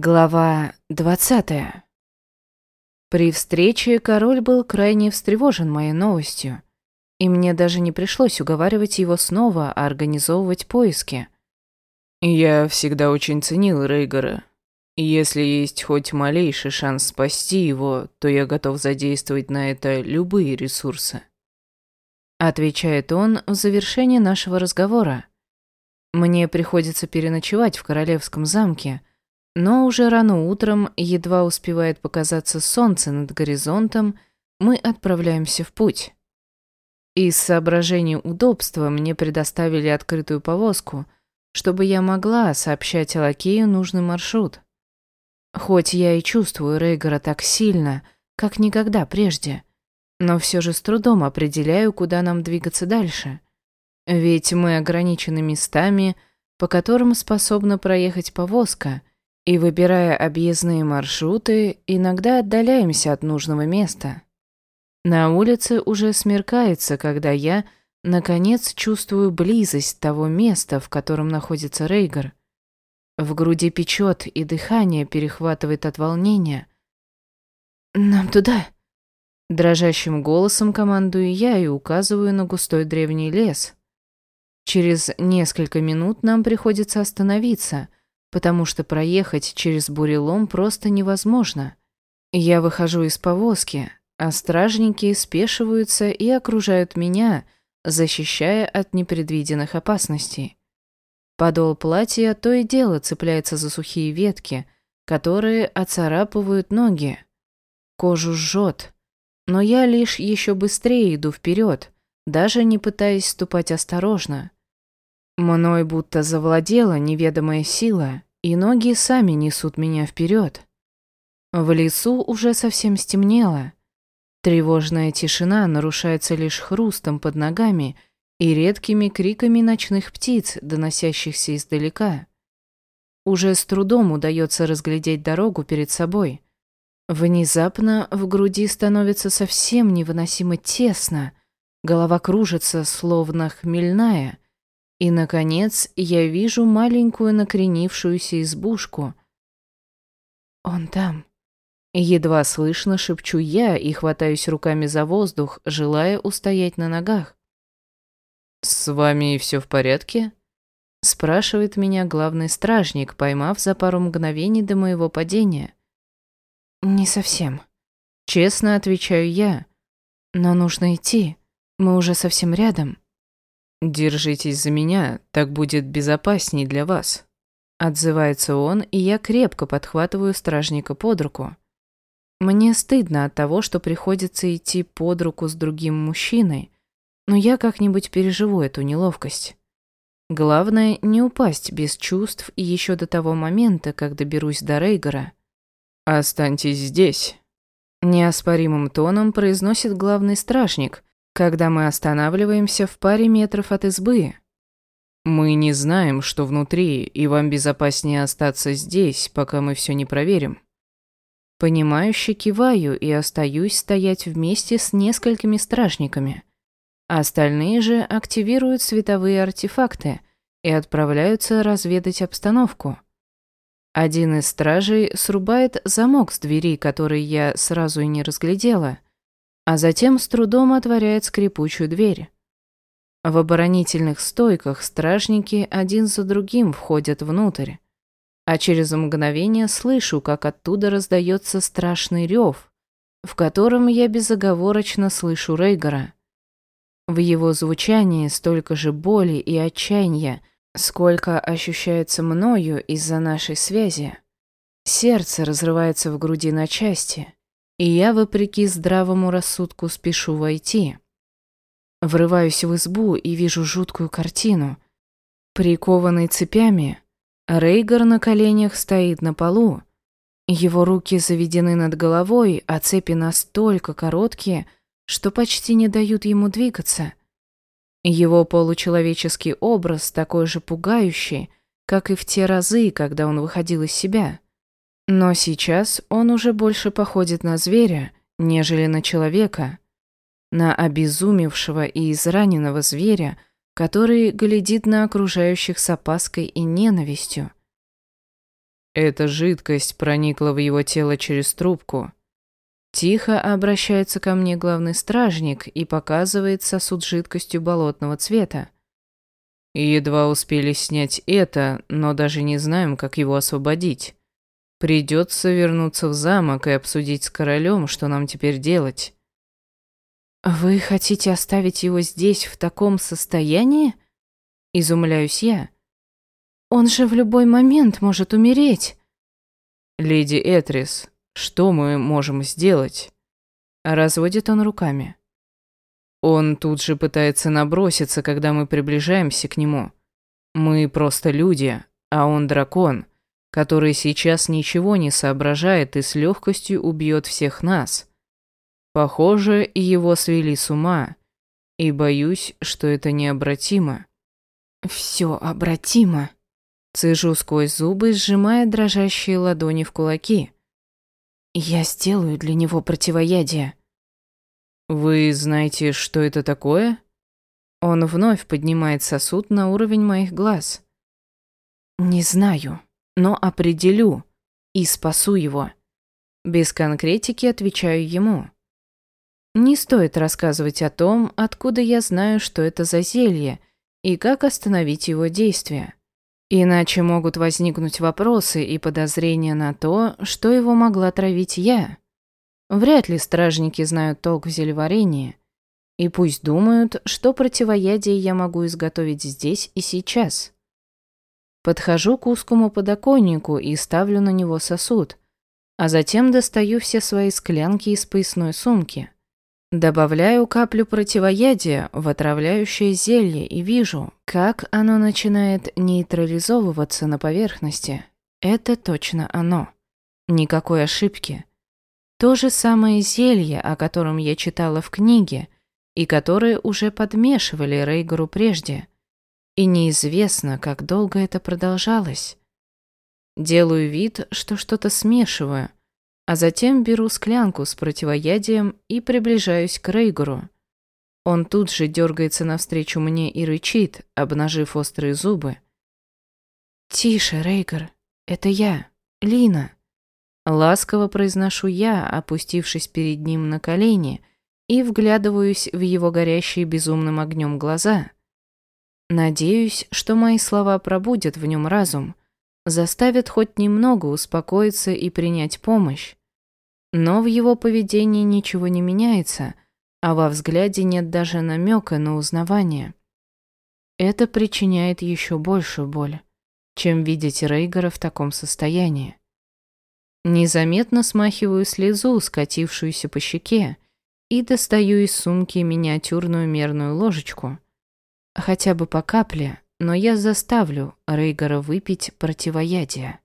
Глава двадцатая. При встрече король был крайне встревожен моей новостью, и мне даже не пришлось уговаривать его снова организовывать поиски. «Я всегда очень ценил Рейгора. Если есть хоть малейший шанс спасти его, то я готов задействовать на это любые ресурсы», отвечает он в завершении нашего разговора. «Мне приходится переночевать в королевском замке», но уже рано утром, едва успевает показаться солнце над горизонтом, мы отправляемся в путь. Из соображений удобства мне предоставили открытую повозку, чтобы я могла сообщать лакею нужный маршрут. Хоть я и чувствую Рейгора так сильно, как никогда прежде, но все же с трудом определяю, куда нам двигаться дальше. Ведь мы ограничены местами, по которым способна проехать повозка, и, выбирая объездные маршруты, иногда отдаляемся от нужного места. На улице уже смеркается, когда я, наконец, чувствую близость того места, в котором находится Рейгар. В груди печет, и дыхание перехватывает от волнения. «Нам туда!» Дрожащим голосом командую я и указываю на густой древний лес. Через несколько минут нам приходится остановиться — потому что проехать через бурелом просто невозможно. Я выхожу из повозки, а стражники спешиваются и окружают меня, защищая от непредвиденных опасностей. Подол платья то и дело цепляется за сухие ветки, которые оцарапывают ноги. Кожу жжет, но я лишь еще быстрее иду вперед, даже не пытаясь ступать осторожно. Мной будто завладела неведомая сила, и ноги сами несут меня вперед. В лесу уже совсем стемнело. Тревожная тишина нарушается лишь хрустом под ногами и редкими криками ночных птиц, доносящихся издалека. Уже с трудом удается разглядеть дорогу перед собой. Внезапно в груди становится совсем невыносимо тесно, голова кружится, словно хмельная — и, наконец, я вижу маленькую накренившуюся избушку. «Он там». Едва слышно шепчу я и хватаюсь руками за воздух, желая устоять на ногах. «С вами все в порядке?» Спрашивает меня главный стражник, поймав за пару мгновений до моего падения. «Не совсем». Честно отвечаю я. «Но нужно идти. Мы уже совсем рядом». «Держитесь за меня, так будет безопасней для вас». Отзывается он, и я крепко подхватываю стражника под руку. Мне стыдно от того, что приходится идти под руку с другим мужчиной, но я как-нибудь переживу эту неловкость. Главное, не упасть без чувств еще до того момента, как доберусь до Рейгора. «Останьтесь здесь», — неоспоримым тоном произносит главный стражник, когда мы останавливаемся в паре метров от избы. Мы не знаем, что внутри, и вам безопаснее остаться здесь, пока мы все не проверим. Понимающе киваю и остаюсь стоять вместе с несколькими стражниками. Остальные же активируют световые артефакты и отправляются разведать обстановку. Один из стражей срубает замок с двери, который я сразу и не разглядела – а затем с трудом отворяет скрипучую дверь. В оборонительных стойках стражники один за другим входят внутрь, а через мгновение слышу, как оттуда раздается страшный рев, в котором я безоговорочно слышу Рейгора. В его звучании столько же боли и отчаяния, сколько ощущается мною из-за нашей связи. Сердце разрывается в груди на части, и я, вопреки здравому рассудку, спешу войти. Врываюсь в избу и вижу жуткую картину. Прикованный цепями, Рейгар на коленях стоит на полу. Его руки заведены над головой, а цепи настолько короткие, что почти не дают ему двигаться. Его получеловеческий образ такой же пугающий, как и в те разы, когда он выходил из себя. Но сейчас он уже больше походит на зверя, нежели на человека, на обезумевшего и израненного зверя, который глядит на окружающих с опаской и ненавистью. Эта жидкость проникла в его тело через трубку. Тихо обращается ко мне главный стражник и показывает сосуд жидкостью болотного цвета. Едва успели снять это, но даже не знаем, как его освободить. Придется вернуться в замок и обсудить с королем, что нам теперь делать. «Вы хотите оставить его здесь в таком состоянии?» Изумляюсь я. «Он же в любой момент может умереть». «Леди Этрис, что мы можем сделать?» Разводит он руками. Он тут же пытается наброситься, когда мы приближаемся к нему. Мы просто люди, а он дракон, который сейчас ничего не соображает и с легкостью убьет всех нас. Похоже, его свели с ума, и боюсь, что это необратимо. Все обратимо. Цежу сквозь зубы, сжимая дрожащие ладони в кулаки. Я сделаю для него противоядие. Вы знаете, что это такое? Он вновь поднимает сосуд на уровень моих глаз. Не знаю, но определю и спасу его. Без конкретики отвечаю ему. Не стоит рассказывать о том, откуда я знаю, что это за зелье, и как остановить его действие. Иначе могут возникнуть вопросы и подозрения на то, что его могла травить я. Вряд ли стражники знают толк в зельеварении, и пусть думают, что противоядие я могу изготовить здесь и сейчас. Подхожу к узкому подоконнику и ставлю на него сосуд, а затем достаю все свои склянки из поясной сумки. Добавляю каплю противоядия в отравляющее зелье и вижу, как оно начинает нейтрализовываться на поверхности. Это точно оно. Никакой ошибки. То же самое зелье, о котором я читала в книге, и которое уже подмешивали Рейгору прежде. И неизвестно, как долго это продолжалось. Делаю вид, что что-то смешиваю, а затем беру склянку с противоядием и приближаюсь к Рейгору. Он тут же дергается навстречу мне и рычит, обнажив острые зубы. «Тише, Рейгор, это я, Лина». Ласково произношу я, опустившись перед ним на колени, и вглядываюсь в его горящие безумным огнем глаза. Надеюсь, что мои слова пробудят в нем разум, заставят хоть немного успокоиться и принять помощь. Но в его поведении ничего не меняется, а во взгляде нет даже намека на узнавание. Это причиняет еще большую боль, чем видеть Рейгора в таком состоянии. Незаметно смахиваю слезу, скатившуюся по щеке, и достаю из сумки миниатюрную мерную ложечку. Хотя бы по капле, но я заставлю Рейгора выпить противоядие.